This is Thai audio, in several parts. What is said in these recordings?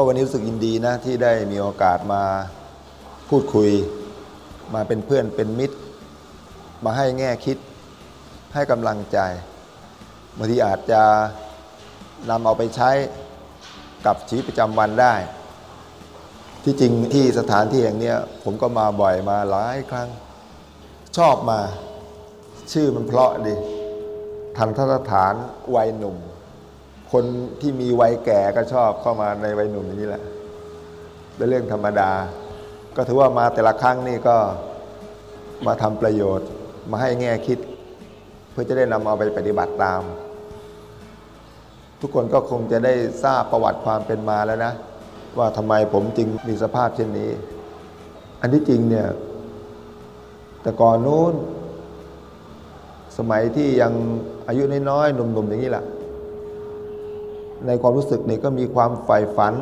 ก็วันนี้รู้สึกยินดีนะที่ได้มีโอกาสมาพูดคุย มาเป็นเพื่อนเป็นมิตร มาให้แง่คิด ให้กำลังใจบางทีอาจจะนำเอาไปใช้กับชีวิตประจำวันได้ ที่จริงที่สถานที่อย่างนี้ผมก็มาบ่อยมาหลายครั้ง ชอบมา ชื่อมันเพราะดีทันทสถานวัยหนุ่ม คนที่มีวัยแก่ก็ชอบเข้ามาในวัยหนุ่มอย่างนี้แหละเป็นเรื่องธรรมดา ก็ถือว่ามาแต่ละครั้งนี่ก็มาทำประโยชน์ มาให้แง่คิด เพื่อจะได้นำเอาไปปฏิบัติตาม ทุกคนก็คงจะได้ทราบประวัติความเป็นมาแล้วนะ ว่าทำไมผมจึงมีสภาพเช่นนี้ อันที่จริงเนี่ยแต่ก่อนนู้น สมัยที่ยังอายุน้อยๆหนุ่มๆอย่างนี้แหละ ในความรู้สึกนี่ก็มีความใฝ่ฝัน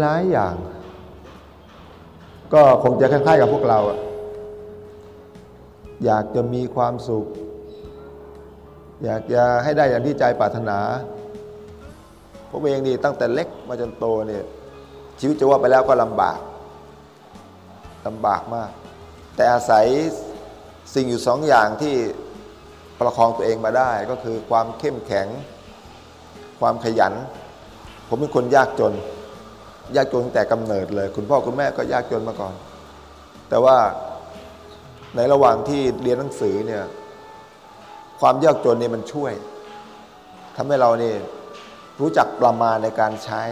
หลายๆอย่าง ก็คงจะคล้ายๆกับพวกเรา อยากจะมีความสุข อยากจะให้ได้อย่างที่ใจปรารถนาผมเองนี่ตั้งแต่เล็กมาจนโตเนี่ยชีวิตจะว่าไปแล้วก็ลำบากลำบากมาก แต่อาศัยสิ่งอยู่สองอย่างที่ประคองตัวเองมาได้ก็คือความเข้มแข็ง ความขยัน ผมเป็นคนยากจน ยากจนตั้งแต่กำเนิดเลย คุณพ่อคุณแม่ก็ยากจนมาก่อน แต่ว่าในระหว่างที่เรียนหนังสือเนี่ย ความยากจนเนี่ยมันช่วยทำให้เรานี่รู้จักประมาณในการใช้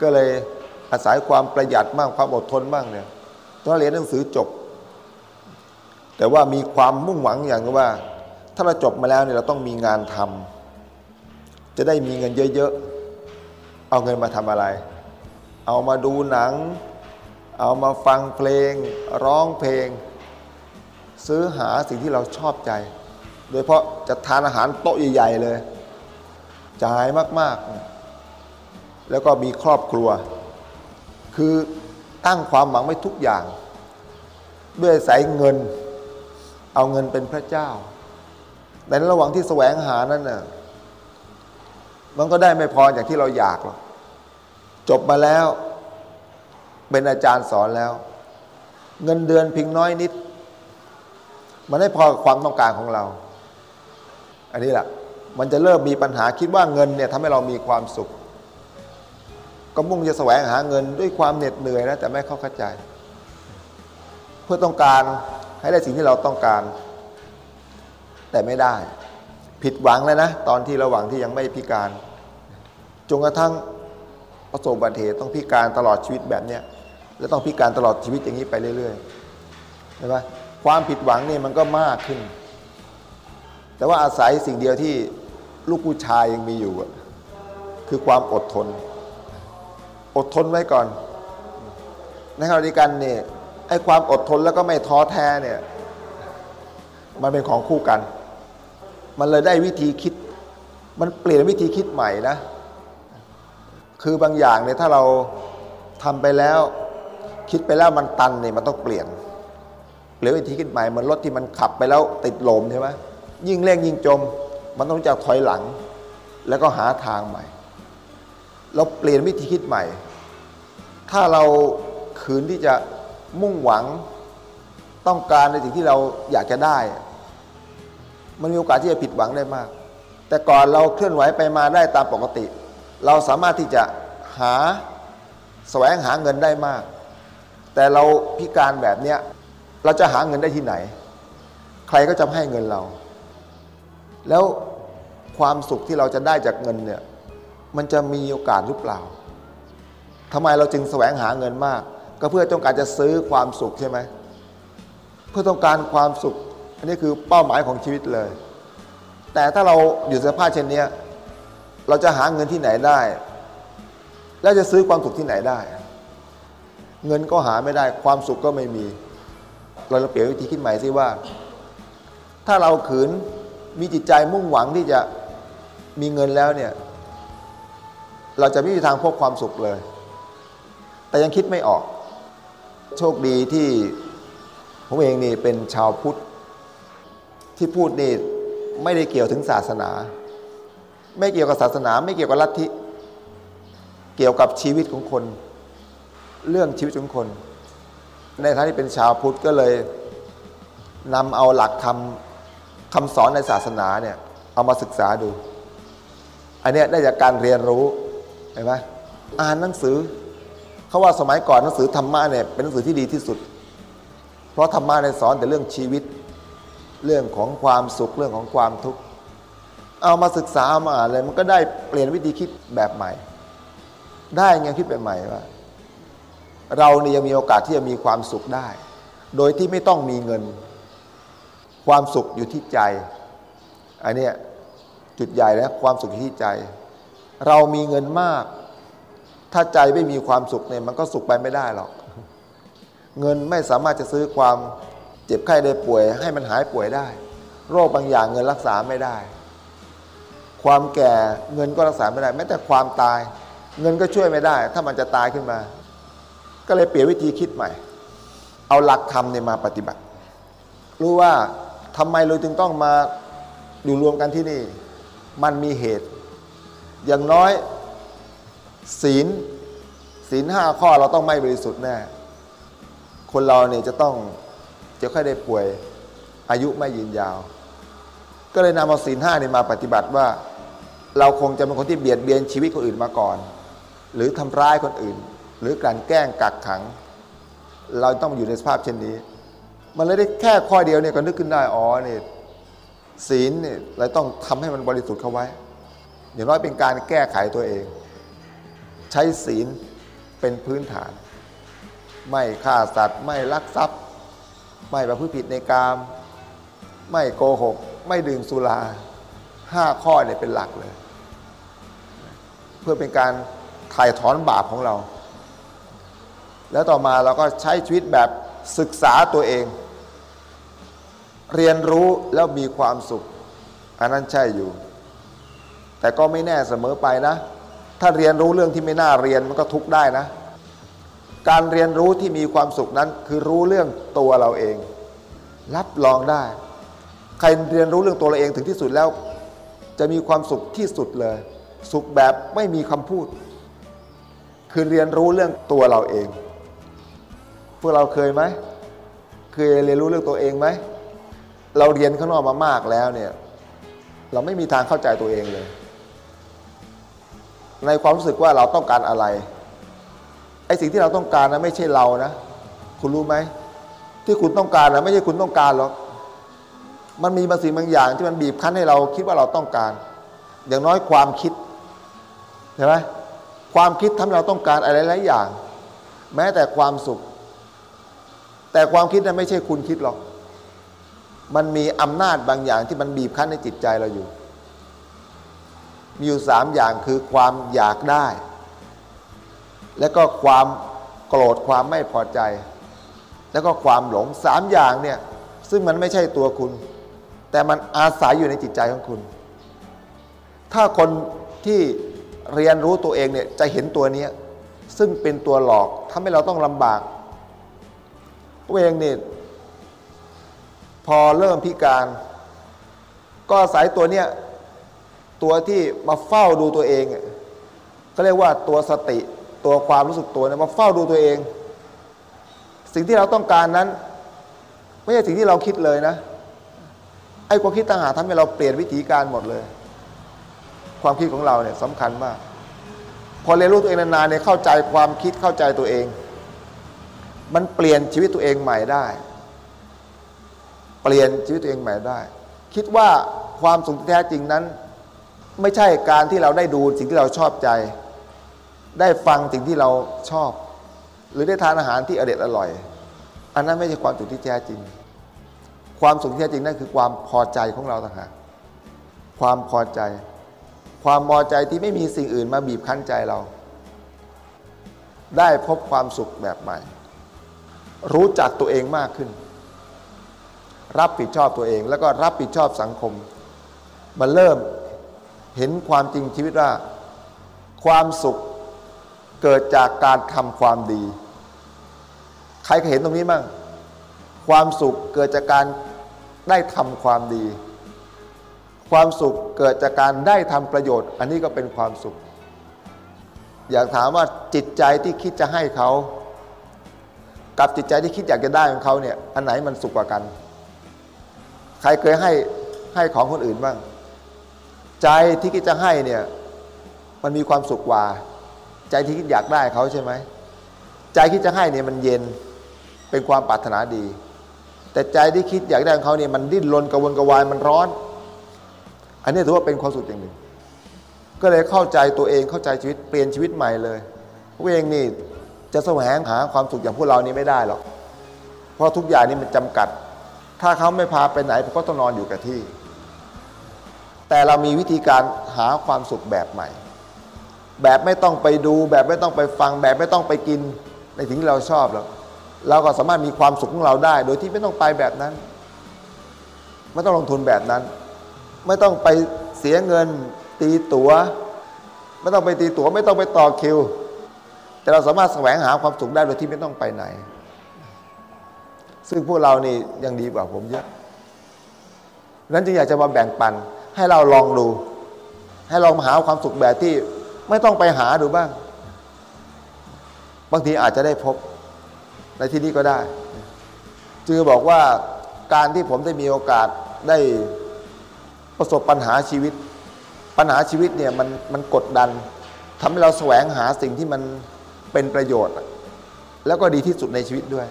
ก็เลยอาศัยความประหยัดบ้างความอดทนบ้างเนี่ยตอนเรียนหนังสือจบ แต่ว่ามีความมุ่งหวังอย่างว่า ถ้าเราจบมาแล้วเนี่ยเราต้องมีงานทำ จะได้มีเงินเยอะๆ เอาเงินมาทำอะไร เอามาดูหนัง เอามาฟังเพลง ร้องเพลง ซื้อหาสิ่งที่เราชอบใจ โดยเพราะจะทานอาหารโต๊ะใหญ่ๆเลย จ่ายมากๆ แล้วก็มีครอบครัว คือตั้งความหวังไว้ทุกอย่าง ด้วยสายเงิน เอาเงินเป็นพระเจ้าในระหว่างที่แสวงหานั้นน่ะ มันก็ได้ไม่พออย่างที่เราอยากหรอกจบมาแล้ว เป็นอาจารย์สอนแล้ว เงินเดือนเพียงน้อยนิด มันไม่พอกับความต้องการของเรา อันนี้แหละมันจะเริ่มมีปัญหาคิดว่าเงินเนี่ยทำให้เรามีความสุข ก็มุ่งจะแสวงหาเงินด้วยความเหน็ดเหนื่อยนะแต่ไม่เข้าเข้าใจ เพื่อต้องการให้ได้สิ่งที่เราต้องการ แต่ไม่ได้ ผิดหวังเลยนะ ตอนที่ระหว่างที่ยังไม่พิการ จนกระทั่งประสบอุบัติเหตุต้องพิการตลอดชีวิตแบบเนี้ยแล้วต้องพิการตลอดชีวิตอย่างนี้ไปเรื่อยๆใช่ไหมความผิดหวังนี่มันก็มากขึ้น แต่ว่าอาศัยสิ่งเดียวที่ลูกผู้ชายยังมีอยู่ คือความอดทน อดทนไว้ก่อน ในขณะเดียวกันเนี่ยไอ้ความอดทนแล้วก็ไม่ท้อแท้เนี่ย มันเป็นของคู่กัน มันเลยได้วิธีคิด มันเปลี่ยนวิธีคิดใหม่นะ คือบางอย่างเนี่ยถ้าเราทำไปแล้ว คิดไปแล้วมันตันเนี่ยมันต้องเปลี่ยนเปลี่ยนวิธีคิดใหม่เหมันรถที่มันขับไปแล้วติดลมใช่ไหมยิ่งเร่งยิ่งจม มันต้องจักถอยหลัง แล้วก็หาทางใหม่ เราเปลี่ยนวิธีคิดใหม่ ถ้าเราขืนที่จะมุ่งหวังต้องการในสิ่งที่เราอยากจะได้ มันมีโอกาสที่จะผิดหวังได้มาก แต่ก่อนเราเคลื่อนไหวไปมาได้ตามปกติ เราสามารถที่จะหาแสวงหาเงินได้มาก แต่เราพิการแบบเนี้ยเราจะหาเงินได้ที่ไหน ใครก็จะให้เงินเรา แล้วความสุขที่เราจะได้จากเงินเนี่ยมันจะมีโอกาสหรือเปล่าทำไมเราจึงแสวงหาเงินมาก ก็เพื่อต้องการจะซื้อความสุขใช่ไหมเพื่อต้องการความสุข อันนี้คือเป้าหมายของชีวิตเลย แต่ถ้าเราอยู่สภาพเช่นนี้เราจะหาเงินที่ไหนได้ แล้วจะซื้อความสุขที่ไหนได้ เงินก็หาไม่ได้ความสุขก็ไม่มี เราเปลี่ยนวิธีคิดใหม่สิว่า ถ้าเราขืนมีจิตใจมุ่งหวังที่จะมีเงินแล้วเนี่ยเราจะไม่มีทางพบความสุขเลย แต่ยังคิดไม่ออก โชคดีที่ผมเองนี่เป็นชาวพุทธ ที่พูดนี่ไม่ได้เกี่ยวถึงศาสนา ไม่เกี่ยวกับศาสนา ไม่เกี่ยวกับลัทธิเกี่ยวกับชีวิตของคน เรื่องชีวิตของคน ในฐานะที่เป็นชาวพุทธก็เลยนำเอาหลักคำคำสอนในศาสนาเนี่ยเอามาศึกษาดู อันนี้ได้จากการเรียนรู้เห็นไหมอ่านหนังสือเขาว่าสมัยก่อนหนังสือธรรมะเนี่ยเป็นหนังสือที่ดีที่สุด เพราะธรรมะในสอนแต่เรื่องชีวิต เรื่องของความสุขเรื่องของความทุกข์เอามาศึกษามาอ่านเลยมันก็ได้เปลี่ยนวิธีคิดแบบใหม่ ได้ไงคิดแบบใหม่ว่า เราเนี่ยยังมีโอกาสที่จะมีความสุขได้ โดยที่ไม่ต้องมีเงิน ความสุขอยู่ที่ใจอันนี้จุดใหญ่แล้วความสุขอยู่ที่ใจ เรามีเงินมาก ถ้าใจไม่มีความสุขเนี่ยมันก็สุขไปไม่ได้หรอก เงินไม่สามารถจะซื้อความ เจ็บไข้ได้ป่วย ให้มันหายป่วยได้ โรคบางอย่างเงินรักษาไม่ได้ ความแก่เงินก็รักษาไม่ได้แม้แต่ความตาย เงินก็ช่วยไม่ได้ ถ้ามันจะตายขึ้นมา ก็เลยเปลี่ยนวิธีคิดใหม่ เอาหลักธรรมเนี่ยมาปฏิบัติ รู้ว่าทำไมเราจึงต้องมาอยู่รวมกันที่นี่ มันมีเหตุ อย่างน้อยศีลศีลห้าข้อเราต้องไม่บริสุทธิ์แน่ คนเราเนี่ยจะต้อง จะค่อยได้ป่วยอายุไม่ยืนยาว ก็เลยนำเอาศีลห้านี่มาปฏิบัติว่า เราคงจะเป็นคนที่เบียดเบียนชีวิตคนอื่นมาก่อน หรือทำร้ายคนอื่น หรือกลั่นแกล้งกักขัง เราต้องอยู่ในสภาพเช่นนี้ มันเลยได้แค่ข้อเดียวเนี่ยก็นึกขึ้นได้อ๋อเนี่ยศีลเนี่ยเราต้องทำให้มันบริสุทธิ์เข้าไว้ อย่างน้อยเป็นการแก้ไขตัวเอง ใช้ศีลเป็นพื้นฐาน ไม่ฆ่าสัตว์ ไม่ลักทรัพย์ ไม่ประพฤติผิดในกาม ไม่โกหก ไม่ดื่มสุราห้าข้อเนี่ยเป็นหลักเลย เพื่อเป็นการถ่ายถอนบาปของเรา แล้วต่อมาเราก็ใช้ชีวิตแบบศึกษาตัวเอง เรียนรู้แล้วมีความสุข อันนั้นใช่อยู่ แต่ก็ไม่แน่เสมอไปนะ ถ้าเรียนรู้เรื่องที่ไม่น่าเรียนมันก็ทุกได้นะ การเรียนรู้ที่มีความสุขนั้นคือรู้เรื่องตัวเราเอง รับรองได้ ใครเรียนรู้เรื่องตัวเราเองถึงที่สุดแล้ว จะมีความสุขที่สุดเลย สุขแบบไม่มีคำพูด คือเรียนรู้เรื่องตัวเราเอง พวกเราเคยไหมเคยเรียนรู้เรื่องตัวเองไหมเราเรียนข้างนอกมามากแล้วเนี่ยเราไม่มีทางเข้าใจตัวเองเลย ในความรู้สึกว่าเราต้องการอะไร อ้สิ่งที่เราต้องการนะไม่ใช่เรานะ คุณรู้ไหม ที่คุณต้องการนะไม่ใช่คุณต้องการหรอก มันมีบางสิ่งบางอย่างที่มันบีบคั้นให้เราคิดว่าเราต้องการ อย่างน้อยความคิดใช่ไหมความคิดทำให้เราต้องการอะไรหลายอย่าง แม้แต่ความสุข แต่ความคิดนั้นไม่ใช่คุณคิดหรอก มันมีอำนาจบางอย่างที่มันบีบคั้นในจิตใจเราอยู่ มีอยู่สามอย่างคือความอยากได้ แล้วก็ความโกรธความไม่พอใจ แล้วก็ความหลงสามอย่างเนี่ยซึ่งมันไม่ใช่ตัวคุณ แต่มันอาศัยอยู่ในจิตใจของคุณ ถ้าคนที่เรียนรู้ตัวเองเนี่ยจะเห็นตัวนี้ซึ่งเป็นตัวหลอกทำให้เราต้องลำบากตัวเองเนี่ยพอเริ่มพิการ ก็อาศัยตัวเนี้ยตัวที่มาเฝ้าดูตัวเองก็เรียกว่าตัวสติ ตัวความรู้สึกตัวเนี่ยมาเฝ้าดูตัวเอง สิ่งที่เราต้องการนั้น ไม่ใช่สิ่งที่เราคิดเลยนะไอ้ความคิดต่างหากทำให้เราเปลี่ยนวิธีการหมดเลย ความคิดของเราเนี่ยสำคัญมาก พอเรียนรู้ตัวเองนานๆเนี่ยเข้าใจความคิดเข้าใจตัวเอง มันเปลี่ยนชีวิตตัวเองใหม่ได้ เปลี่ยนชีวิตตัวเองใหม่ได้ คิดว่าความสุขที่แท้จริงนั้น ไม่ใช่การที่เราได้ดูสิ่งที่เราชอบใจ ได้ฟังสิ่งที่เราชอบ หรือได้ทานอาหารที่อเด็ดอร่อย อันนั้นไม่ใช่ความสุขที่แท้จริง ความสุขที่แท้จริงนั่นคือความพอใจของเราต่างหากความพอใจ ความพอใจที่ไม่มีสิ่งอื่นมาบีบคั้นใจเรา ได้พบความสุขแบบใหม่ รู้จักตัวเองมากขึ้น รับผิดชอบตัวเอง แล้วก็รับผิดชอบสังคม มันเริ่มเห็นความจริงชีวิตว่า ความสุข เกิดจากการทำความดี ใครเคยเห็นตรงนี้บ้างความสุขเกิดจากการได้ทำความดี ความสุขเกิดจากการได้ทำประโยชน์ อันนี้ก็เป็นความสุข อยากถามว่าจิตใจที่คิดจะให้เขา กับจิตใจที่คิดอยากจะได้ของเขาเนี่ยอันไหนมันสุขกว่ากัน ใครเคยให้ให้ของคนอื่นบ้าง ใจที่คิดจะให้เนี่ยมันมีความสุขกว่า ใจที่คิดอยากได้เขาใช่ไหมใจคิดจะให้เนี่ยมันเย็นเป็นความปรารถนาดี แต่ใจที่คิดอยากได้ของเขาเนี่ยมันดิ้นรนกระวนกระวายมันร้อน อันนี้ถือว่าเป็นความสุขอย่างหนึ่ง ก็เลยเข้าใจตัวเองเข้าใจชีวิตเปลี่ยนชีวิตใหม่เลยพวกเองนี่จะแสวงหาความสุขอย่างพวกเรานี่ไม่ได้หรอก เพราะทุกอย่างนี่มันจำกัด ถ้าเขาไม่พาไปไหนก็ต้องนอนอยู่กับที่ แต่เรามีวิธีการหาความสุขแบบใหม่ แบบไม่ต้องไปดู แบบไม่ต้องไปฟัง แบบไม่ต้องไปกินในสิ่งที่เราชอบหรอกเราก็สามารถมีความสุขของเราได้ โดยที่ไม่ต้องไปแบบนั้น ไม่ต้องลงทุนแบบนั้น ไม่ต้องไปเสียเงิน ตีตัว๋ว ไม่ต้องไปตีตัว๋ว ไม่ต้องไปต่อคิว แต่เราสามารถแสวงหาความสุขได้โดยที่ไม่ต้องไปไหน ซึ่งพวกเรานี่ยังดีกว่าผมเยอะนั้นจึงอยากจะมาแบ่งปันให้เราลองดู ให้ลองมาหาความสุขแบบที่ ไม่ต้องไปหาดูบ้าง บางทีอาจจะได้พบในที่นี้ก็ได้จึงบอกว่าการที่ผมได้มีโอกาสได้ประสบปัญหาชีวิต ปัญหาชีวิตเนี่ยมันมันกดดันทำให้เราแสวงหาสิ่งที่มันเป็นประโยชน์ แล้วก็ดีที่สุดในชีวิตด้วย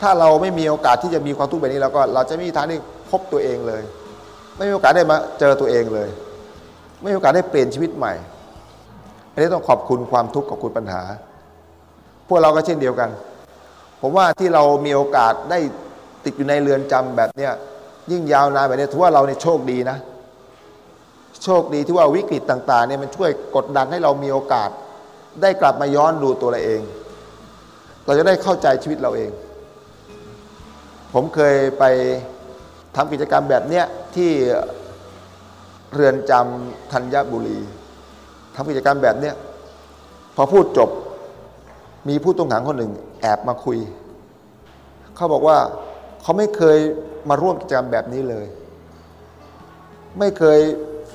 ถ้าเราไม่มีโอกาสที่จะมีความทุกข์แบบนี้แล้วก็เราจะไม่มีทางได้พบตัวเองเลย ไม่มีโอกาสได้มาเจอตัวเองเลย ไม่มีโอกาสได้เปลี่ยนชีวิตใหม่ อันนี้ต้องขอบคุณความทุกข์ขอบคุณปัญหา พวกเราก็เช่นเดียวกัน ผมว่าที่เรามีโอกาสได้ติดอยู่ในเรือนจำแบบเนี้ยยิ่งยาวนานแบบนี้ถือว่าเราเนี่ยโชคดีนะ โชคดีที่ว่าวิกฤตต่างๆเนี่ยมันช่วยกดดันให้เรามีโอกาส ได้กลับมาย้อนดูตัวเราเอง เราจะได้เข้าใจชีวิตเราเอง ผมเคยไปทำกิจกรรมแบบเนี้ยที่เรือนจำธัญบุรี ทำกิจกรรมแบบเนี้ยพอพูดจบมีผู้ต้องขังคนหนึ่ง แอบมาคุย เขาบอกว่าเขาไม่เคยมาร่วมกิจกรรมแบบนี้เลย ไม่เคย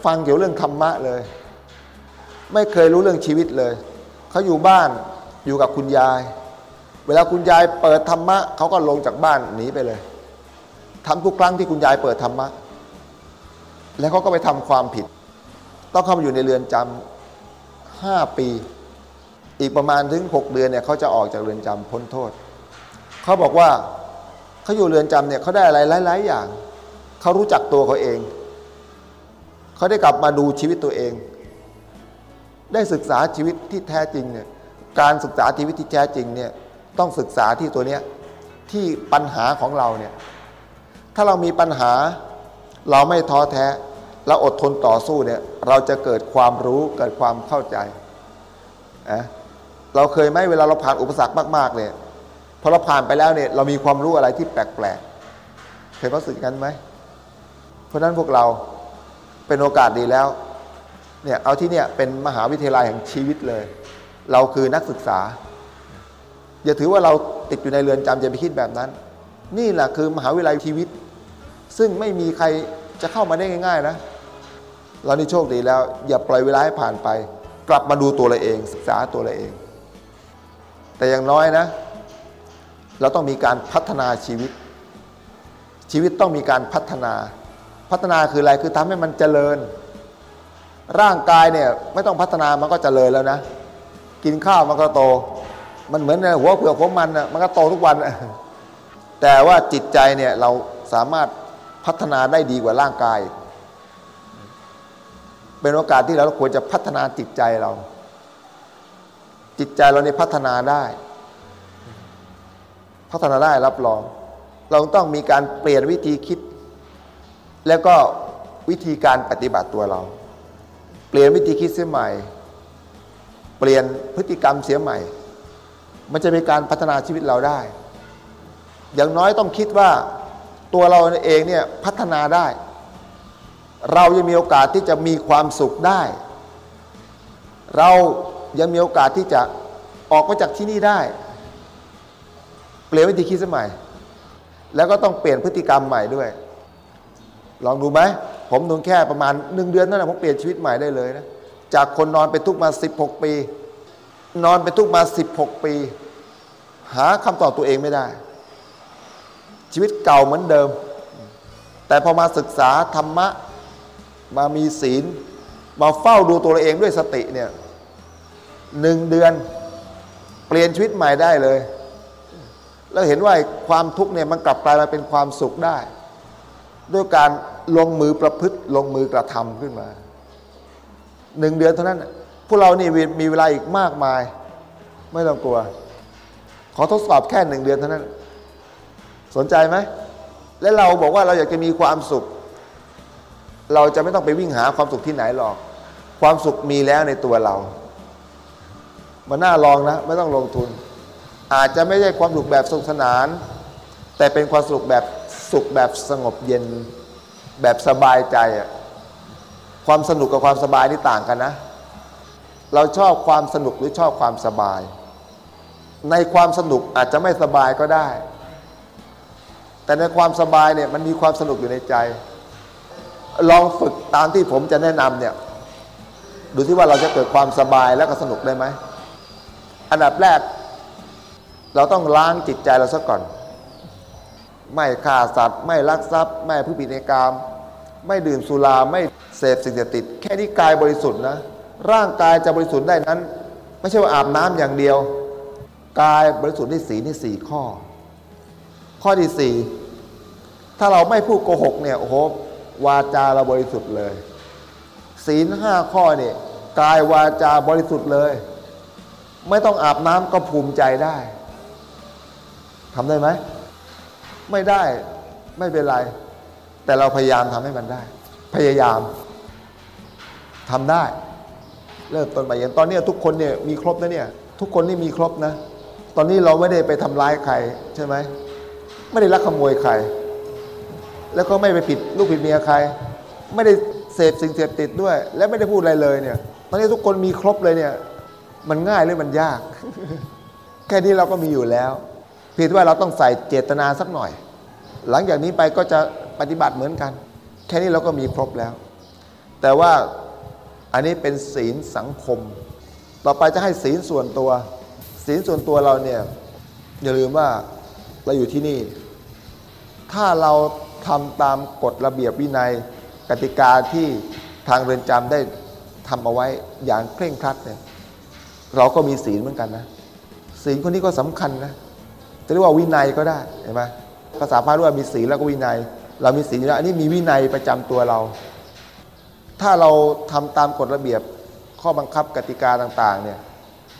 ฟังเกี่ยวเรื่องธรรมะเลย ไม่เคยรู้เรื่องชีวิตเลย เขาอยู่บ้านอยู่กับคุณยาย เวลาคุณยายเปิดธรรมะเขาก็ลงจากบ้านหนีไปเลยทำทุกครั้งที่คุณยายเปิดธรรมะ แล้วเขาก็ไปทำความผิด ต้องเข้ามาอยู่ในเรือนจำ ห้าปี อีกประมาณถึงหกเดือนเนี่ยเขาจะออกจากเรือนจำพ้นโทษ เขาบอกว่าเขาอยู่เรือนจำเนี่ยเขาได้อะไรหลาย ๆ อย่าง เขารู้จักตัวเขาเอง เขาได้กลับมาดูชีวิตตัวเอง ได้ศึกษาชีวิตที่แท้จริงเนี่ยการศึกษาชีวิตที่แท้จริงเนี่ยต้องศึกษาที่ตัวเนี้ยที่ปัญหาของเราเนี่ยถ้าเรามีปัญหาเราไม่ท้อแท้ เราอดทนต่อสู้เนี่ยเราจะเกิดความรู้เกิดความเข้าใจอะเราเคยไหมเวลาเราผ่านอุปสรรคมากๆเนี่ยพอเราผ่านไปแล้วเนี่ยเรามีความรู้อะไรที่แปลกๆเคยรู้สึกกันไหมเพราะนั้นพวกเราเป็นโอกาสดีแล้วเนี่ยเอาที่เนี่ยเป็นมหาวิทยาลัยแห่งชีวิตเลย เราคือนักศึกษา อย่าถือว่าเราติดอยู่ในเรือนจำอย่าไปคิดแบบนั้น นี่แหละคือมหาวิทยาลัยชีวิต ซึ่งไม่มีใครจะเข้ามาได้ง่ายๆนะ เรานี่โชคดีแล้ว อย่าปล่อยเวลาให้ผ่านไป กลับมาดูตัวเราเองศึกษาตัวเราเอง แต่อย่างน้อยนะ เราต้องมีการพัฒนาชีวิต ชีวิตต้องมีการพัฒนา พัฒนาคืออะไรคือทำให้มันเจริญ ร่างกายเนี่ยไม่ต้องพัฒนามันก็เจริญแล้วนะ กินข้าวมันก็โต มันเหมือนหัวเผือกของมันนะมันก็โตทุกวันแต่ว่าจิตใจเนี่ยเราสามารถพัฒนาได้ดีกว่าร่างกาย เป็นโอกาสที่เราควรจะพัฒนาจิตใจเรา จิตใจเราเนี่พัฒนาได้ พัฒนาได้รับรอง เราต้องมีการเปลี่ยนวิธีคิด แล้วก็วิธีการปฏิบัติตัวเรา เปลี่ยนวิธีคิดเสียใหม่ เปลี่ยนพฤติกรรมเสียใหม่ มันจะเป็นการพัฒนาชีวิตเราได้ อย่างน้อยต้องคิดว่าตัวเราเองเนี่ยพัฒนาได้ เรายังมีโอกาสที่จะมีความสุขได้ เรายังมีโอกาสที่จะออกมาจากที่นี่ได้ เปลี่ยนวิธีคิดสมัย แล้วก็ต้องเปลี่ยนพฤติกรรมใหม่ด้วย ลองดูไหม ผมนึงแค่ประมาณหนึ่งเดือนนั่นแหละผมเปลี่ยนชีวิตใหม่ได้เลยนะ จากคนนอนเป็นทุกมาสิบหกปี นอนเป็นทุกข์มา 16 ปี หาคำตอบตัวเองไม่ได้ ชีวิตเก่าเหมือนเดิม แต่พอมาศึกษาธรรมะ มามีศีล มาเฝ้าดูตัวเองด้วยสติเนี่ยหนึ่งเดือนเปลี่ยนชีวิตใหม่ได้เลย แล้วเห็นว่าความทุกข์เนี่ยมันกลับกลายมาเป็นความสุขได้ ด้วยการลงมือประพฤติลงมือกระทำขึ้นมาหนึ่งเดือนเท่านั้น พวกเรานี่มีเวลาอีกมากมาย ไม่ต้องกลัว ขอทดสอบแค่หนึ่งเดือนเท่านั้น สนใจไหมและเราบอกว่าเราอยากจะมีความสุข เราจะไม่ต้องไปวิ่งหาความสุขที่ไหนหรอก ความสุขมีแล้วในตัวเรา มันน่าลองนะ ไม่ต้องลงทุน อาจจะไม่ใช่ความสุขแบบสนุกสนาน แต่เป็นความสุขแบบสุขแบบสงบเย็น แบบสบายใจอะความสนุกกับความสบายนี่ต่างกันนะ เราชอบความสนุกหรือชอบความสบาย ในความสนุกอาจจะไม่สบายก็ได้ แต่ในความสบายเนี่ยมันมีความสนุกอยู่ในใจ ลองฝึกตามที่ผมจะแนะนำเนี่ย ดูที่ว่าเราจะเกิดความสบายและก็สนุกได้ไหม อันดับแรก เราต้องล้างจิตใจเราซะก่อน ไม่ฆ่าสัตว์ ไม่ลักทรัพย์ ไม่ผู้ผิดในกรรมไม่ดื่มสุรา ไม่เสพสิ่งเสพติด แค่นี้กายบริสุทธิ์นะ ร่างกายจะบริสุทธิ์ได้นั้น ไม่ใช่ว่าอาบน้ำอย่างเดียว กายบริสุทธิ์ด้สีนี่สี่ข้อ ข้อที่สี่ถ้าเราไม่พูดโกหกเนี่ยโอ้โห วาจาเราบริสุทธิ์เลย ศีลห้าข้อเนี่ยกายวาจาบริสุทธิ์เลย ไม่ต้องอาบน้ำก็ภูมิใจได้ทำได้ไหม ไม่ได้ไม่เป็นไร แต่เราพยายามทำให้มันได้ พยายามทำได้ เริ่มต้นใหม่อย่างตอนนี้ทุกคนเนี่ยมีครบนะเนี่ย ทุกคนนี่มีครบนะ ตอนนี้เราไม่ได้ไปทำร้ายใครใช่ไหมไม่ได้ลักขโมยใคร แล้วก็ไม่ไปผิดลูกผิดเมียใคร ไม่ได้เสพสิ่งเสพติดด้วย และไม่ได้พูดอะไรเลยเนี่ย ตอนนี้ทุกคนมีครบเลยเนี่ย มันง่ายหรือมันยาก แค่นี้เราก็มีอยู่แล้วเพียงแต่ว่าเราต้องใส่เจตนาสักหน่อย หลังจากนี้ไปก็จะปฏิบัติเหมือนกัน แค่นี้เราก็มีครบแล้ว แต่ว่าอันนี้เป็นศีลสังคม ต่อไปจะให้ศีลส่วนตัว ศีลส่วนตัวเราเนี่ยอย่าลืมว่าเราอยู่ที่นี่ ถ้าเรา ทำตามกฎระเบียบวินัยกติกาที่ทางเรือนจำได้ทำเอาไว้อย่างเคร่งครัดเนี่ยเราก็มีศีลเหมือนกันนะศีลคนนี้ก็สำคัญนะจะเรียกว่าวินัยก็ได้เห็นไหมภาษาพาด้วยมีศีลแล้วก็วินัย เรามีศีลอยู่แล้วอันนี้มีวินัยประจำตัวเรา ถ้าเราทำตามกฎระเบียบข้อบังคับกติกาต่างๆเนี่ย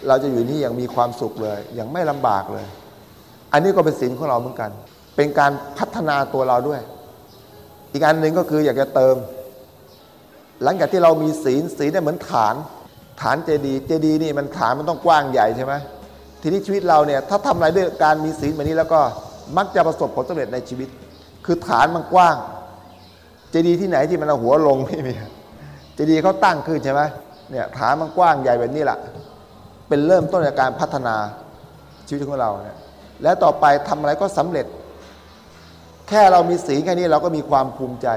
เราจะอยู่นี่อย่างมีความสุขเลยอย่างไม่ลำบากเลย อันนี้ก็เป็นศีลของเราเหมือนกัน เป็นการพัฒนาตัวเราด้วย อีกอันหนึ่งก็คืออยากจะเติม หลังจากที่เรามีศีลศีลเนี่ยเหมือนฐาน ฐานเจดีย์เจดีย์นี่มันฐานมันต้องกว้างใหญ่ใช่ไหมทีนี้ชีวิตเราเนี่ยถ้าทำอะไรด้วยการมีศีลแบบนี้แล้วก็มักจะประสบผลสำเร็จในชีวิต คือฐานมันกว้าง เจดีย์ที่ไหนที่มันเอาหัวลงไม่มีเจดีย์เขาตั้งขึ้นใช่ไหมเนี่ยฐานมันกว้างใหญ่แบบนี้แหละเป็นเริ่มต้นในการพัฒนาชีวิตของเราเนี่ยและต่อไปทำอะไรก็สำเร็จ แค่เรามีศีลแค่นี้เราก็มีความภูมิใจ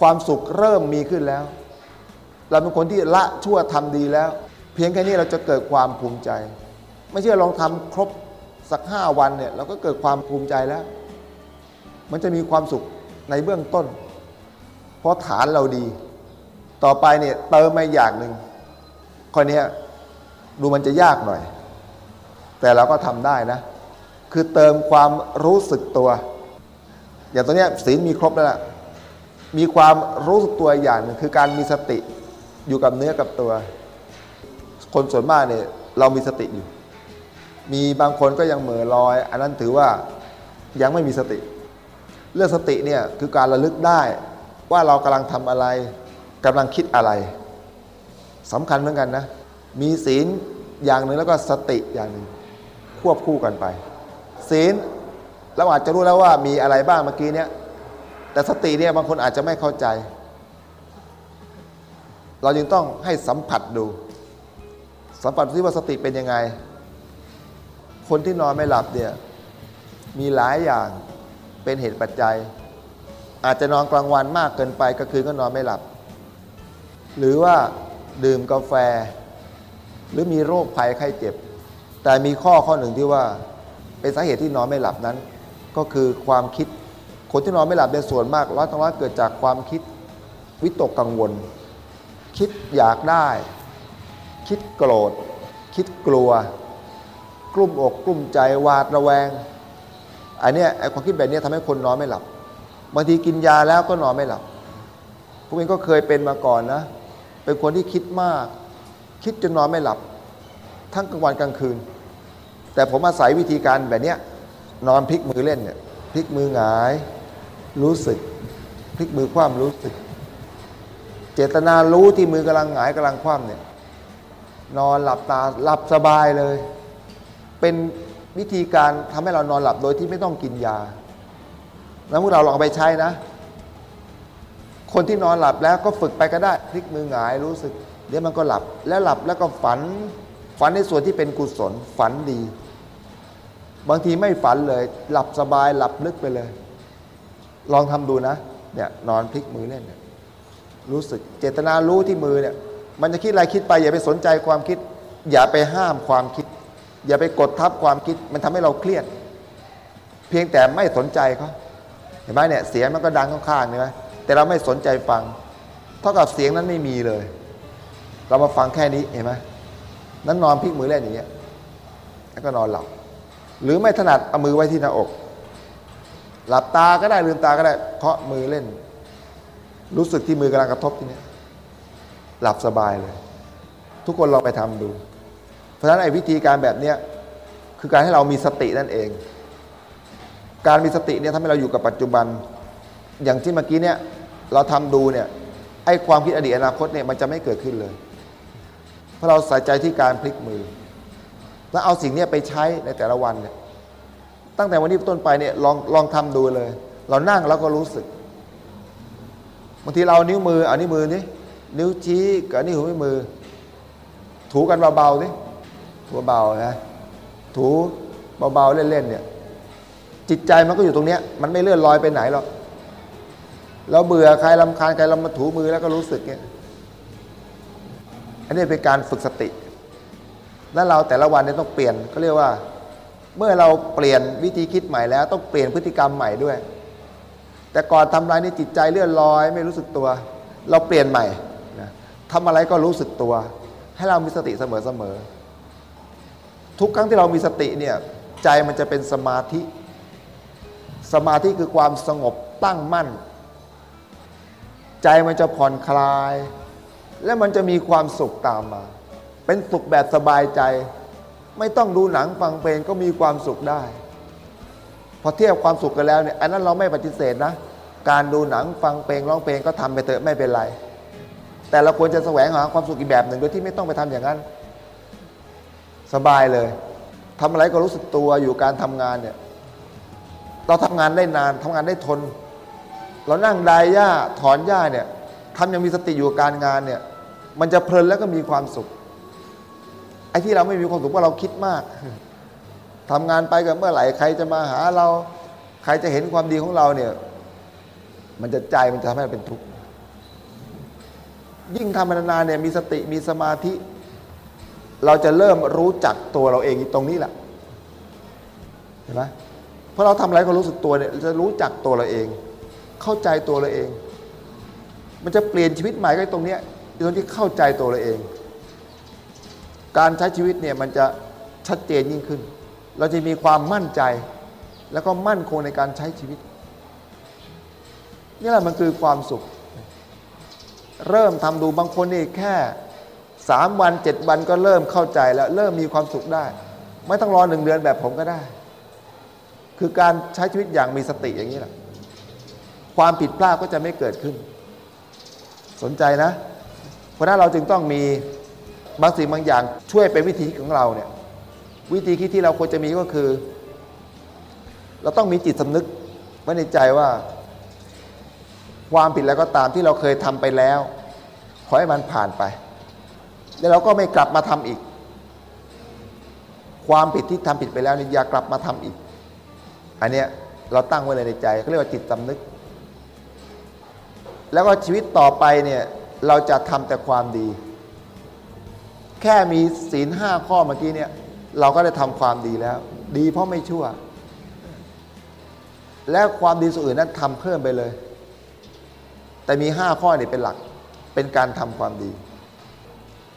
ความสุขเริ่มมีขึ้นแล้ว เราเป็นคนที่ละชั่วทำดีแล้ว เพียงแค่นี้เราจะเกิดความภูมิใจ ไม่ใช่ลองทำครบสักห้าวันเนี่ยเราก็เกิดความภูมิใจแล้ว มันจะมีความสุขในเบื้องต้น เพราะฐานเราดี ต่อไปเนี่ยเติมมาอย่างหนึ่งข้อนี้ดูมันจะยากหน่อย แต่เราก็ทำได้นะ คือเติมความรู้สึกตัว อย่างตัวเนี้ยศีลมีครบแล้วล่ะมีความรู้สึกตัวอย่างหนึ่งคือการมีสติอยู่กับเนื้อกับตัว คนส่วนมากเนี่ยเรามีสติอยู่ มีบางคนก็ยังเหม่อลอย อันนั้นถือว่ายังไม่มีสติ เรื่องสติเนี่ยคือการระลึกได้ว่าเรากำลังทำอะไรกำลังคิดอะไรสำคัญเหมือนกันนะ มีศีลอย่างหนึ่งแล้วก็สติอย่างหนึ่งควบคู่กันไป ศีล เราอาจจะรู้แล้วว่ามีอะไรบ้างเมื่อกี้เนี้ยแต่สติเนี่ยบางคนอาจจะไม่เข้าใจ เราจึงต้องให้สัมผัสดู สัมผัสที่ว่าสติเป็นยังไง คนที่นอนไม่หลับเนี่ยมีหลายอย่างเป็นเหตุปัจจัย อาจจะนอนกลางวันมากเกินไปก็คือก็นอนไม่หลับ หรือว่าดื่มกาแฟ หรือมีโรคภัยไข้เจ็บ แต่มีข้อข้อหนึ่งที่ว่าเป็นสาเหตุที่นอนไม่หลับนั้น ก็คือความคิด คนที่นอนไม่หลับในส่วนมากร้อยทั้งร้อยเกิดจากความคิดวิตกกังวล คิดอยากได้ คิดโกรธ คิดกลัว กลุ้มอกกลุ้มใจหวาดระแวงอันเนี้ยไอ้ความคิดแบบนี้ทำให้คนนอนไม่หลับบางทีกินยาแล้วก็นอนไม่หลับผมเองก็เคยเป็นมาก่อนนะ เป็นคนที่คิดมาก คิดจนนอนไม่หลับ ทั้งกลางวันกลางคืน แต่ผมอาศัยวิธีการแบบเนี้ย นอนพลิกมือเล่นเนี่ยพลิกมือหงาย รู้สึกพลิกมือคว่ำรู้สึก เจตนารู้ที่มือกำลังหงายกำลังคว่ำเนี่ยนอนหลับตาหลับสบายเลย เป็นวิธีการทำให้เรานอนหลับโดยที่ไม่ต้องกินยา แล้วพวกเราลองไปใช้นะ คนที่นอนหลับแล้วก็ฝึกไปก็ได้พลิกมือหงายรู้สึก เดี๋ยวมันก็หลับแล้วหลับแล้วก็ฝันฝันในส่วนที่เป็นกุศลฝันดี บางทีไม่ฝันเลย หลับสบายหลับลึกไปเลย ลองทำดูนะเนี่ยนอนพลิกมือเล่นเนี่ยรู้สึกเจตนารู้ที่มือเนี่ย มันจะคิดอะไรคิดไป อย่าไปสนใจความคิด อย่าไปห้ามความคิด อย่าไปกดทับความคิด มันทำให้เราเครียด เพียงแต่ไม่สนใจเขาเห็นไหมเนี่ยเสียงมันก็ดังข้างๆใช่ไหมแต่เราไม่สนใจฟัง เท่ากับเสียงนั้นไม่มีเลย เรามาฟังแค่นี้เห็นไหมนั้นนอนพลิกมือเล่นอย่างเงี้ยแล้วก็นอนหลับ หรือไม่ถนัดเอามือไว้ที่หน้าอก หลับตาก็ได้ลืมตาก็ได้เคาะมือเล่น รู้สึกที่มือกำลังกระทบที่นี้หลับสบายเลย ทุกคนลองไปทำดู เพราะฉะนั้นไอ้วิธีการแบบเนี้ยคือการให้เรามีสตินั่นเอง การมีสติเนี่ยทำให้เราอยู่กับปัจจุบัน อย่างที่เมื่อกี้เนี่ยเราทำดูเนี่ยไอ้ความคิดอดีตอนาคตเนี่ยมันจะไม่เกิดขึ้นเลย เพราะเราใส่ใจที่การพลิกมือ แล้วเอาสิ่งนี้ไปใช้ในแต่ละวันเนี่ยตั้งแต่วันนี้ต้นไปเนี่ยลองลองทำดูเลย เรานั่งแล้วก็รู้สึกบางทีเราเอานิ้วมือเอานิ้วมือนี่นิ้วชี้กับนิ้วหัวมือ ถูกันเบาๆสิถูเบาๆนะถูเบาๆเล่นๆเนี่ยจิตใจมันก็อยู่ตรงเนี้ยมันไม่เลื่อนลอยไปไหนหรอกเราเบื่อใครลำคาญใครเรามาถูมือแล้วก็รู้สึกเนี่ยอันนี้เป็นการฝึกสติ แล้วเราแต่ละวันเนี่ยต้องเปลี่ยนเขาเรียกว่า เมื่อเราเปลี่ยนวิธีคิดใหม่แล้ว ต้องเปลี่ยนพฤติกรรมใหม่ด้วย แต่ก่อนทำอะไรนี่จิตใจเลื่อนลอย ไม่รู้สึกตัว เราเปลี่ยนใหม่นะทำอะไรก็รู้สึกตัว ให้เรามีสติเสมอๆทุกครั้งที่เรามีสติเนี่ยใจมันจะเป็นสมาธิ สมาธิคือความสงบตั้งมั่น ใจมันจะผ่อนคลาย และมันจะมีความสุขตามมา เป็นสุขแบบสบายใจ ไม่ต้องดูหนังฟังเพลงก็มีความสุขได้ พอเทียบความสุขกันแล้วเนี่ยอันนั้นเราไม่ปฏิเสธนะ การดูหนังฟังเพลงร้องเพลงก็ทำไปเถอะไม่เป็นไร แต่เราควรจะแสวงหาความสุขอีกแบบหนึ่งโดยที่ไม่ต้องไปทำอย่างนั้น สบายเลยทำอะไรก็รู้สึกตัวอยู่การทำงานเนี่ยเราทำงานได้นานทำงานได้ทน เรานั่งดายหญ้าถอนหญ้าเนี่ยทำยังมีสติอยู่กับการงานเนี่ยมันจะเพลินแล้วก็มีความสุข อ้ที่เราไม่มีความสุขเพราะเราคิดมากทำงานไปกันเมื่อไหร่ใครจะมาหาเรา ใครจะเห็นความดีของเราเนี่ย มันจะใจมันจะทำให้เราเป็นทุกข์ยิ่งทำนานๆเนี่ยมีสติมีสมาธิ เราจะเริ่มรู้จักตัวเราเองตรงนี้แหละเห็นไหมเพราะเราทำอะไรก็รู้สึกตัวเนี่ยจะรู้จักตัวเราเอง เข้าใจตัวเราเอง มันจะเปลี่ยนชีวิตใหม่ก็ตรงเนี้ยตรงที่เข้าใจตัวเราเอง การใช้ชีวิตเนี่ยมันจะชัดเจนยิ่งขึ้น เราจะมีความมั่นใจ แล้วก็มั่นคงในการใช้ชีวิต นี่แหละมันคือความสุข เริ่มทำดูบางคนนี่แค่สามวันเจ็ดวันก็เริ่มเข้าใจแล้ว เริ่มมีความสุขได้ ไม่ต้องรอหนึ่งเดือนแบบผมก็ได้ คือการใช้ชีวิตอย่างมีสติอย่างนี้แหละความผิดพลาดก็จะไม่เกิดขึ้น สนใจนะ เพราะนั้นเราจึงต้องมี บางสิ่งบางอย่างช่วยเป็นวิธีของเราเนี่ยวิธีคิดที่เราควรจะมีก็คือ เราต้องมีจิตสำนึกไว้ในใจว่า ความผิดแล้วก็ตามที่เราเคยทำไปแล้ว ขอให้มันผ่านไป แล้วเราก็ไม่กลับมาทำอีก ความผิดที่ทำผิดไปแล้วนี่อย่ากลับมาทำอีก อันเนี้ยเราตั้งไว้เลยในใจเขาเรียกว่าจิตสำนึก แล้วก็ชีวิตต่อไปเนี่ยเราจะทำแต่ความดี แค่มีศีลห้าข้อเมื่อกี้เนี่ย เราก็ได้ทำความดีแล้ว ดีเพราะไม่ชั่ว และความดีส่วนอื่นนั้นทำเพิ่มไปเลย แต่มีห้าข้อนี่เป็นหลัก เป็นการทำความดี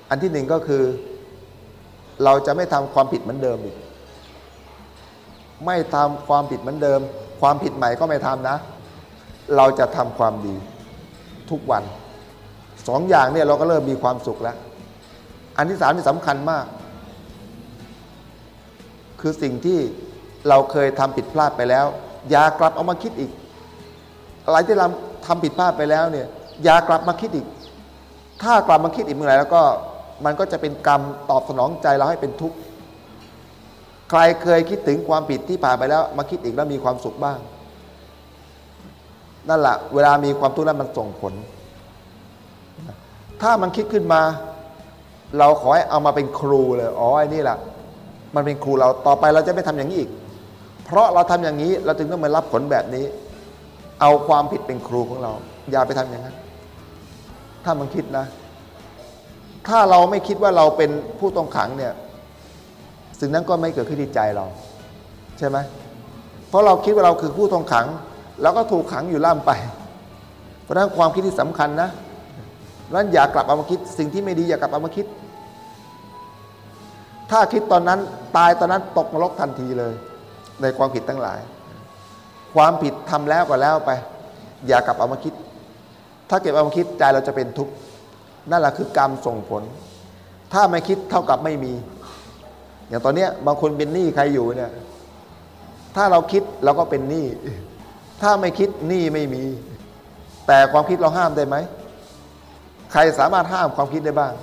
อันที่หนึ่งก็คือ เราจะไม่ทำความผิดเหมือนเดิมอีก ไม่ทำความผิดเหมือนเดิม ความผิดใหม่ก็ไม่ทำนะ เราจะทำความดีทุกวันสองอย่างเนี่ยเราก็เริ่มมีความสุขแล้ว อันที่สามที่สำคัญมาก คือสิ่งที่เราเคยทำผิดพลาดไปแล้ว อย่ากลับเอามาคิดอีก อะไรที่เราทำผิดพลาดไปแล้วเนี่ยอย่ากลับมาคิดอีก ถ้ากลับมาคิดอีกเมื่อไหร่แล้วก็มันก็จะเป็นกรรมตอบสนองใจเราให้เป็นทุกข์ใครเคยคิดถึงความผิดที่ผ่านไปแล้ว มาคิดอีกแล้วมีความสุขบ้าง นั่นแหละเวลามีความทุกข์นั้นมันส่งผล ถ้ามันคิดขึ้นมา เราขอให้เอามาเป็นครูเลย อ๋อไอ้นี่แหละมันเป็นครูเราต่อไปเราจะไม่ทำอย่างนี้อีก เพราะเราทำอย่างนี้เราจึงต้องมารับผลแบบนี้ เอาความผิดเป็นครูของเรา อย่าไปทำอย่างนั้น ถ้ามันคิดนะ ถ้าเราไม่คิดว่าเราเป็นผู้ต้องขังเนี่ย สิ่งนั้นก็ไม่เกิดขึ้นที่ใจเรา ใช่ไหมเพราะเราคิดว่าเราคือผู้ต้องขังแล้วก็ถูกขังอยู่ล่ามไป เพราะนั้นความคิดที่สำคัญนะ นั้นอย่ากลับเอามาคิด สิ่งที่ไม่ดีอย่ากลับเอามาคิด ถ้าคิดตอนนั้นตายตอนนั้นตกนรกทันทีเลย ในความผิดทั้งหลาย ความผิดทำแล้วก็แล้วไป อย่ากลับเอามาคิด ถ้าเก็บเอามาคิดใจเราจะเป็นทุกข์นั่นแหละคือกรรมส่งผล ถ้าไม่คิดเท่ากับไม่มี อย่างตอนนี้บางคนเป็นหนี้ใครอยู่เนี่ยถ้าเราคิดเราก็เป็นหนี้ถ้าไม่คิดหนี้ไม่มี แต่ความคิดเราห้ามได้ไหม ใครสามารถห้ามความคิดได้บ้าง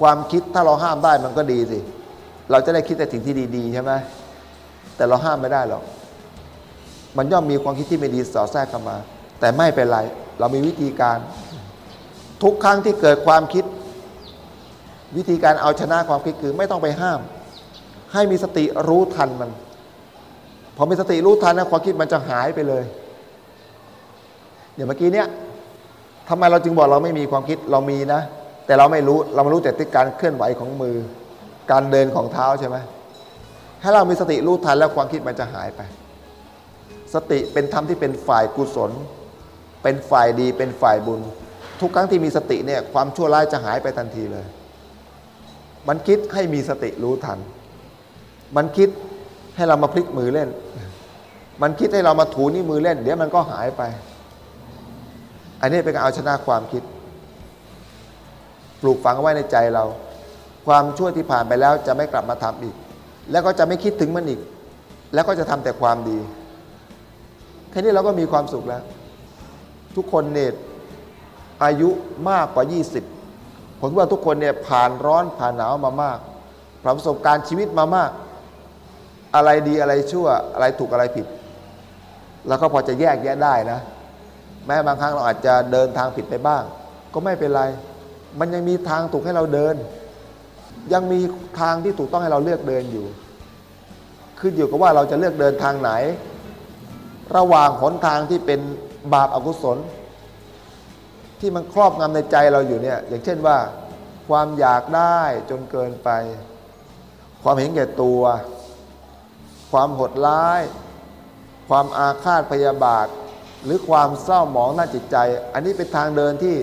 ความคิดถ้าเราห้ามได้มันก็ดีสิ เราจะได้คิดแต่สิ่งที่ดีๆใช่ไหมแต่เราห้ามไม่ได้หรอก มันย่อมมีความคิดที่ไม่ดีสอดแทรกเข้ามา แต่ไม่เป็นไร เรามีวิธีการ ทุกครั้งที่เกิดความคิด วิธีการเอาชนะความคิดคือไม่ต้องไปห้าม ให้มีสติรู้ทันมัน พอมีสติรู้ทันนะความคิดมันจะหายไปเลยอย่างเมื่อกี้เนี้ย ทำไมเราจึงบอกเราไม่มีความคิดเรามีนะ แต่เราไม่รู้เราไม่รู้แต่ที่การเคลื่อนไหวของมือ การเดินของเท้าใช่ไหมให้เรามีสติรู้ทันแล้วความคิดมันจะหายไป สติเป็นธรรมที่เป็นฝ่ายกุศล เป็นฝ่ายดีเป็นฝ่ายบุญ ทุกครั้งที่มีสติเนี่ยความชั่วร้ายจะหายไปทันทีเลย มันคิดให้มีสติรู้ทัน มันคิดให้เรามาพลิกมือเล่น มันคิดให้เรามาถูนี่มือเล่น เดี๋ยวมันก็หายไป อันนี้เป็นการเอาชนะความคิด ปลูกฝังไว้ในใจเรา ความชั่วที่ผ่านไปแล้วจะไม่กลับมาทำอีก แล้วก็จะไม่คิดถึงมันอีก แล้วก็จะทำแต่ความดี แค่นี้เราก็มีความสุขแล้ว ทุกคนเนี่ยอายุมากกว่า 20 ผมว่าทุกคนเนี่ยผ่านร้อนผ่านหนาวมามากผ่านประสบการณ์ชีวิตมามาก อะไรดีอะไรชั่วอะไรถูกอะไรผิด แล้วก็พอจะแยกแยะได้นะ แม้บางครั้งเราอาจจะเดินทางผิดไปบ้าง ก็ไม่เป็นไร มันยังมีทางถูกให้เราเดิน ยังมีทางที่ถูกต้องให้เราเลือกเดินอยู่ขึ้นอยู่กับว่าเราจะเลือกเดินทางไหน ระหว่างหนทางที่เป็นบาปอากุศล ที่มันครอบงำในใจเราอยู่เนี่ยอย่างเช่นว่า ความอยากได้จนเกินไป ความเห็นแก่ตัว ความหดร้าย ความอาฆาตพยาบาท หรือความเศร้าหมองหน้าจิตใจ อันนี้เป็นทางเดินที่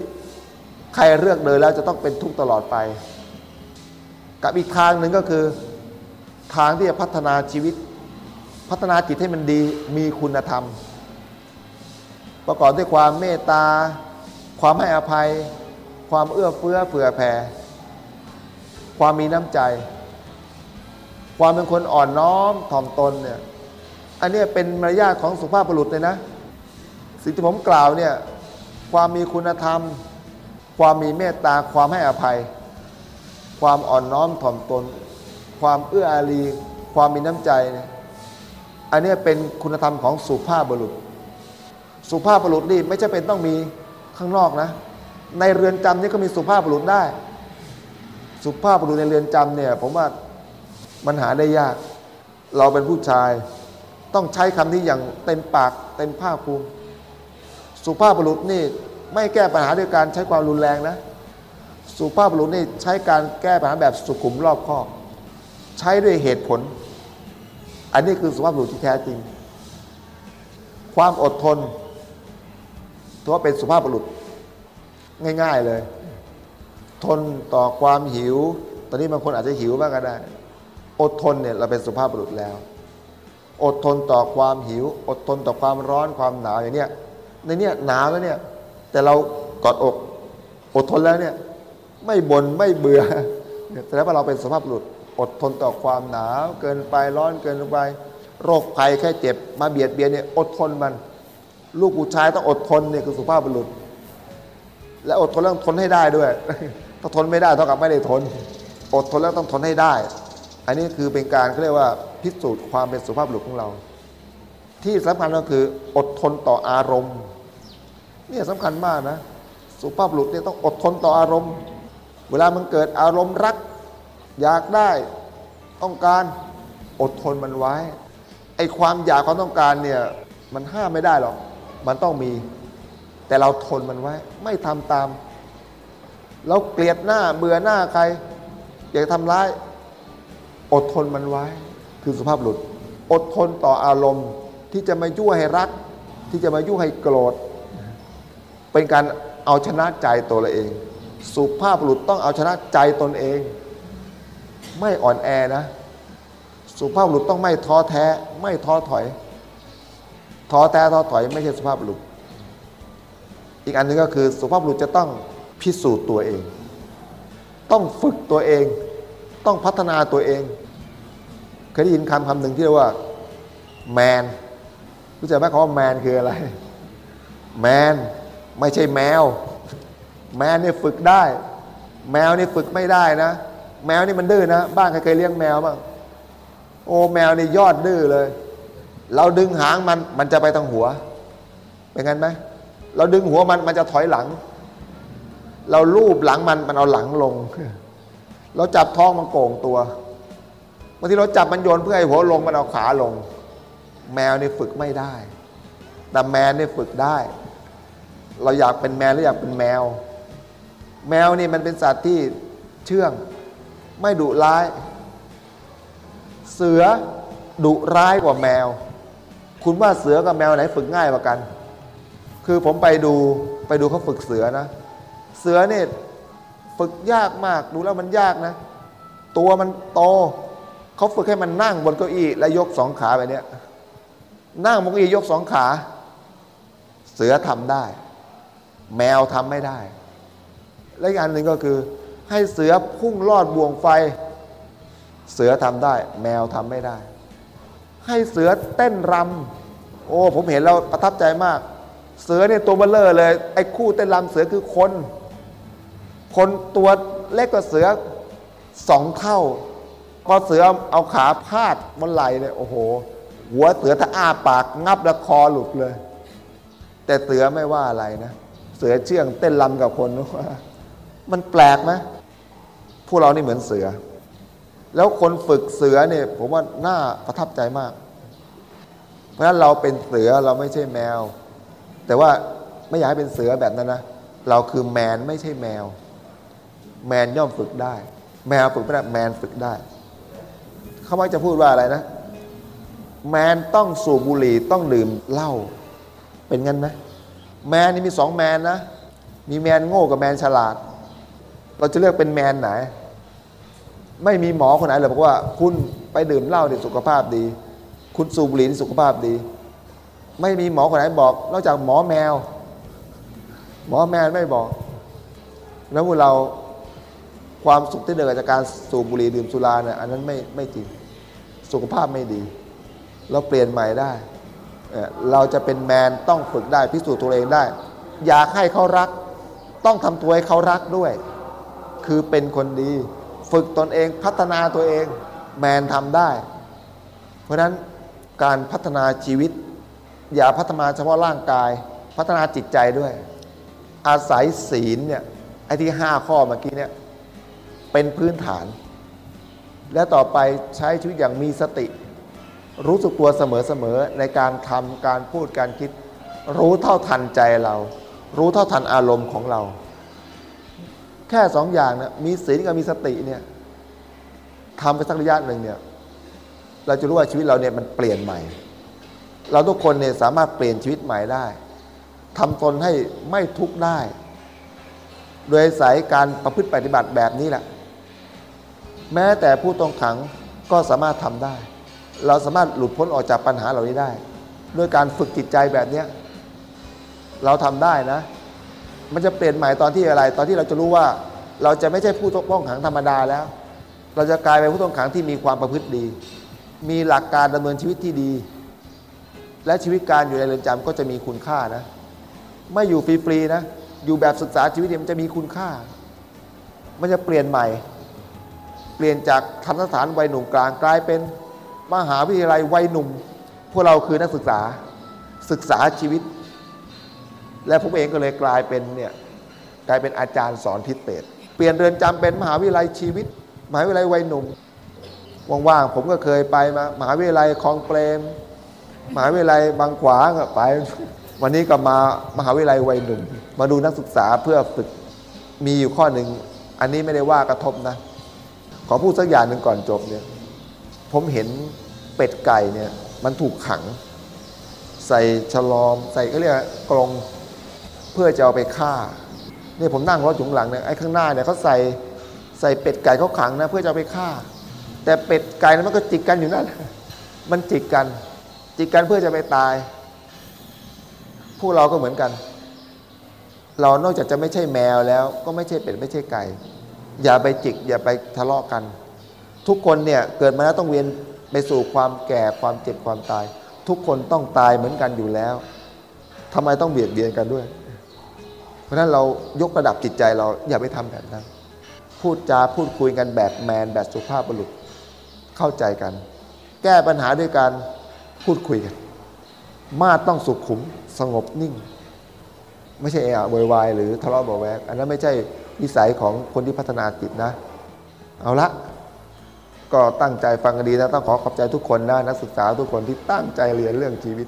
ใครเลือกเดินแล้วจะต้องเป็นทุกข์ตลอดไป กับอีกทางหนึ่งก็คือ ทางที่จะพัฒนาชีวิต พัฒนาจิตให้มันดีมีคุณธรรม ประกอบด้วยความเมตตา ความให้อภัย ความเอื้อเฟื้อเผื่อแผ่ ความมีน้ำใจ ความเป็นคนอ่อนน้อมถ่อมตนเนี่ยอันนี้เป็นมารยาทของสุภาพบุรุษเลยนะ สิ่งที่ผมกล่าวเนี่ยความมีคุณธรรม ความมีเมตตาความให้อภัย ความอ่อนน้อมถ่อมตน ความเอื้ออารี ความมีน้ำใจเนี่ยอันนี้เป็นคุณธรรมของสุภาพบุรุษ สุภาพบุรุษนี่ไม่ใช่เป็นต้องมีข้างนอกนะ ในเรือนจำนี่ก็มีสุภาพบุรุษได้ สุภาพบุรุษในเรือนจำเนี่ยผมว่ามันหาได้ยาก เราเป็นผู้ชาย ต้องใช้คำนี้อย่างเต็มปากเต็มภาคภูมิ สุภาพบุรุษนี่ไม่แก้ปัญหาด้วยการใช้ความรุนแรงนะ สุภาพบุรุษนี่ใช้การแก้ปัญหาแบบสุขุมรอบคอบ ใช้ด้วยเหตุผล อันนี้คือสุภาพบุรุษที่แท้จริง ความอดทนถือว่าเป็นสุภาพบุรุษง่าย ๆเลย ทนต่อความหิว ตอนนี้บางคนอาจจะหิวบ้างก็ได้ อดทนเนี่ยเราเป็นสุภาพบุรุษแล้ว อดทนต่อความหิว อดทนต่อความร้อนความหนาวอย่างเนี้ย ในเนี้ยหนาวแล้วเนี่ย แต่เรากอดอกอดทนแล้วเนี่ย ไม่บน่นไม่เบื่อแสดงว่าเราเป็นสุภาพบุรุษอดทนต่อความหนาวเกินไปร้อนเกินไป โรคภัยแค่เจ็บมาเบียดเบียนเนี่ยอดทนมัน ลูกผู้ชายต้องอดทนเนี่ยคือสุภาพบุรุษ และอดทนแล้วต้องทนให้ได้ด้วย ถ้าทนไม่ได้เท่ากับไม่ได้ทน อดทนแล้วต้องทนให้ได้ อันนี้คือเป็นการเขาเรียกว่าพิสูจน์ความเป็นสุภาพบุรุษของเรา ที่สำคัญก็คืออดทนต่ออารมณ์ เนี่ยสำคัญมากนะ สุภาพบุรุษเนี่ยต้องอดทนต่ออารมณ์ เวลามันเกิดอารมณ์รัก อยากได้ต้องการอดทนมันไว้ไอ้ความอยากความต้องการเนี่ยมันห้ามไม่ได้หรอกมันต้องมี แต่เราทนมันไว้ ไม่ทำตาม เราเกลียดหน้าเบื่อหน้าใคร อยากทำร้าย อดทนมันไว้ คือสุภาพบุรุษอดทนต่ออารมณ์ที่จะมายั่วให้รัก ที่จะมายั่วให้โกรธ เป็นการเอาชนะใจตัวเราเอง สุภาพบุรุษต้องเอาชนะใจตนเอง ไม่อ่อนแอนะ สุภาพบุรุษต้องไม่ท้อแท้ ไม่ท้อถอย ท้อแท้ท้อถอยไม่ใช่สุภาพบุรุษ อีกอันหนึ่งก็คือสุภาพบุรุษจะต้องพิสูจน์ตัวเอง ต้องฝึกตัวเอง ต้องพัฒนาตัวเอง เคยได้ยินคำคำหนึ่งที่เรียกว่าแมนรู้จักไหมคำว่าแมนคืออะไรแมน ไม่ใช่แมว แมวเนี่ยฝึกได้ แมวนี่ฝึกไม่ได้นะ แมวนี่มันดื้อนะ บ้านใครเคยเลี้ยงแมวบ้างโอ้แมวนี่ยอดดื้อเลย เราดึงหางมันมันจะไปทางหัว เป็นงั้นไหมเราดึงหัวมันมันจะถอยหลัง เราลูบหลังมันมันเอาหลังลง เราจับท้องมันโก่งตัวบางทีเราจับมันโยนเพื่อให้หัวลงมันเอาขาลง แมวนี่ฝึกไม่ได้ แต่แมวนี่ฝึกได้ เราอยากเป็นแมวหรืออยากเป็นแมว แมวนี่มันเป็นสัตว์ที่เชื่อง ไม่ดุร้าย เสือดุร้ายกว่าแมว คุณว่าเสือกับแมวไหนฝึกง่ายกว่ากัน คือผมไปดูไปดูเขาฝึกเสือนะ เสือเนี่ยฝึกยากมากดูแล้วมันยากนะ ตัวมันโตเขาฝึกให้มันนั่งบนเก้าอี้และยกสองขาแบบเนี้ยนั่งบนเก้าอี้ยกสองขา เสือทำได้ แมวทำไม่ได้ และอีกอันหนึ่งก็คือ ให้เสือพุ่งลอดบ่วงไฟ เสือทำได้ แมวทำไม่ได้ ให้เสือเต้นรำโอ้ ผมเห็นแล้วประทับใจมาก เสือเนี่ยตัวเบลเลอร์เลย ไอ้คู่เต้นรำเสือคือคน คนตัวเล็กกว่าเสือสองเท่า พอเสือเอาขาพาดบนไหล่เนี่ยโอ้โห หัวเสือถ้าอ้าปากงับแล้วคอหลุดเลย แต่เสือไม่ว่าอะไรนะ เสือเชื่องเต้นรำกับคนว่ามันแปลกไหมพวกเรานี่เหมือนเสือ แล้วคนฝึกเสือเนี่ยผมว่าน่าประทับใจมาก เพราะฉะนั้นเราเป็นเสือเราไม่ใช่แมว แต่ว่าไม่อยากให้เป็นเสือแบบนั้นนะเราคือแมนไม่ใช่แมว แมนย่อมฝึกได้ แมวฝึกไม่ได้แมนฝึกได้ เขามักจะพูดว่าอะไรนะ แมนต้องสูบบุหรี่ต้องดื่มเหล้าเป็นงั้นไหม แมนนี่มีสองแมนนะ มีแมนโง่กับแมนฉลาด เราจะเลือกเป็นแมนไหน ไม่มีหมอคนไหนเลยบอกว่า คุณไปดื่มเหล้าเนี่ยสุขภาพดี คุณสูบบุหรี่สุขภาพดี ไม่มีหมอคนไหนบอก นอกจากหมอแมว หมอแมวไม่บอก แล้วพวกเราความสุขที่เกิดจากการสูบบุหรี่ดื่มสุราเนี่ยอันนั้นไม่ไม่จริงสุขภาพไม่ดี เราเปลี่ยนใหม่ได้ เราจะเป็นแมนต้องฝึกได้พิสูจน์ตัวเองได้ อยากให้เขารัก ต้องทำตัวให้เขารักด้วย คือเป็นคนดี ฝึกตนเองพัฒนาตัวเอง แมนทำได้ เพราะฉะนั้นการพัฒนาชีวิต อย่าพัฒนาเฉพาะร่างกาย พัฒนาจิตใจด้วย อาศัยศีลเนี่ยไอ้ที่ห้าข้อเมื่อกี้เนี่ยเป็นพื้นฐาน และต่อไปใช้ชีวิตอย่างมีสติ รู้สึกตัวเสมอๆในการทำการพูดการคิด รู้เท่าทันใจเรา รู้เท่าทันอารมณ์ของเรา แค่สองอย่างนะมีศีลกับมีสติเนี่ยทำไปสักระยะหนึ่งเนี่ยเราจะรู้ว่าชีวิตเราเนี่ยมันเปลี่ยนใหม่ เราทุกคนเนี่ยสามารถเปลี่ยนชีวิตใหม่ได้ทำตนให้ไม่ทุกข์ได้ โดยสายการประพฤติปฏิบัติแบบนี้แหละ แม้แต่ผู้ต้องขังก็สามารถทำได้ เราสามารถหลุดพ้นออกจากปัญหาเหล่านี้ได้ ด้วยการฝึกจิตใจแบบนี้เราทำได้นะ มันจะเปลี่ยนใหม่ตอนที่อะไร ตอนที่เราจะรู้ว่า เราจะไม่ใช่ผู้ต้องขังธรรมดาแล้ว เราจะกลายเป็นผู้ต้องขังที่มีความประพฤติดี มีหลักการดำเนินชีวิตที่ดี และชีวิตการอยู่ในเรือนจำก็จะมีคุณค่านะ ไม่อยู่ฟรีๆนะ อยู่แบบศึกษาชีวิตมันจะมีคุณค่า มันจะเปลี่ยนใหม่ เปลี่ยนจากทันสถานวัยหนุ่มกลางกลายเป็น มหาวิทยาลัยวัยหนุ่ม พวกเราคือนักศึกษาศึกษาชีวิต และผมเองก็เลยกลายเป็นเนี่ยกลายเป็นอาจารย์สอนทิศเปตเปลี่ยนเรือนจำเป็นมหาวิทยาลัยชีวิต มหาวิทยาลัยวัยหนุ่มว่างๆผมก็เคยไปมามหาวิทยาลัยคลองเปรมมหาวิทยาลัยบางขวางไป วันนี้ก็มามหาวิทยาลัยวัยหนุ่ม มาดูนักศึกษาเพื่อฝึกมีอยู่ข้อหนึ่ง อันนี้ไม่ได้ว่ากระทบนะ ขอพูดสักอย่างหนึ่งก่อนจบเนี่ย ผมเห็นเป็ดไก่เนี่ยมันถูกขัง ใส่ฉลอม ใส่ก็เรียกว่ากรงเพื่อจะเอาไปฆ่าเนี่ยผมนั่งรถจุงหลังเนี่ยไอ้ข้างหน้าเนี่ยเขาใส่ใส่เป็ดไก่เขาขังนะเพื่อจะเอาไปฆ่า แต่เป็ดไก่นั้นมันก็จิกกันอยู่นั่นมันจิกกัน จิกกันเพื่อจะไปตาย พวกเราก็เหมือนกัน เรานอกจากจะไม่ใช่แมวแล้ว ก็ไม่ใช่เป็ดไม่ใช่ไก่ อย่าไปจิก อย่าไปทะเลาะกัน ทุกคนเนี่ยเกิดมาแล้วต้องเวียนไปสู่ความแก่ความเจ็บความตาย ทุกคนต้องตายเหมือนกันอยู่แล้วทำไมต้องเบียดเบียนกันด้วย เพราะฉะนั้นเรายกระดับจิตใจเราอย่าไปทำแบบนั้น พูดจาพูดคุยกันแบบแมนแบบสุภาพบุรุษเข้าใจกัน แก้ปัญหาด้วยการพูดคุยกัน มาต้องสุขุมสงบนิ่ง ไม่ใช่เอะโวยวายหรือทะเลาะเบาะแวงอันนั้นไม่ใช่นิสัยของคนที่พัฒนาจิตนะ เอาละ ก็ตั้งใจฟังกันดีนะต้องขอขอบใจทุกคนนะนักศึกษาทุกคนที่ตั้งใจเรียนเรื่องชีวิต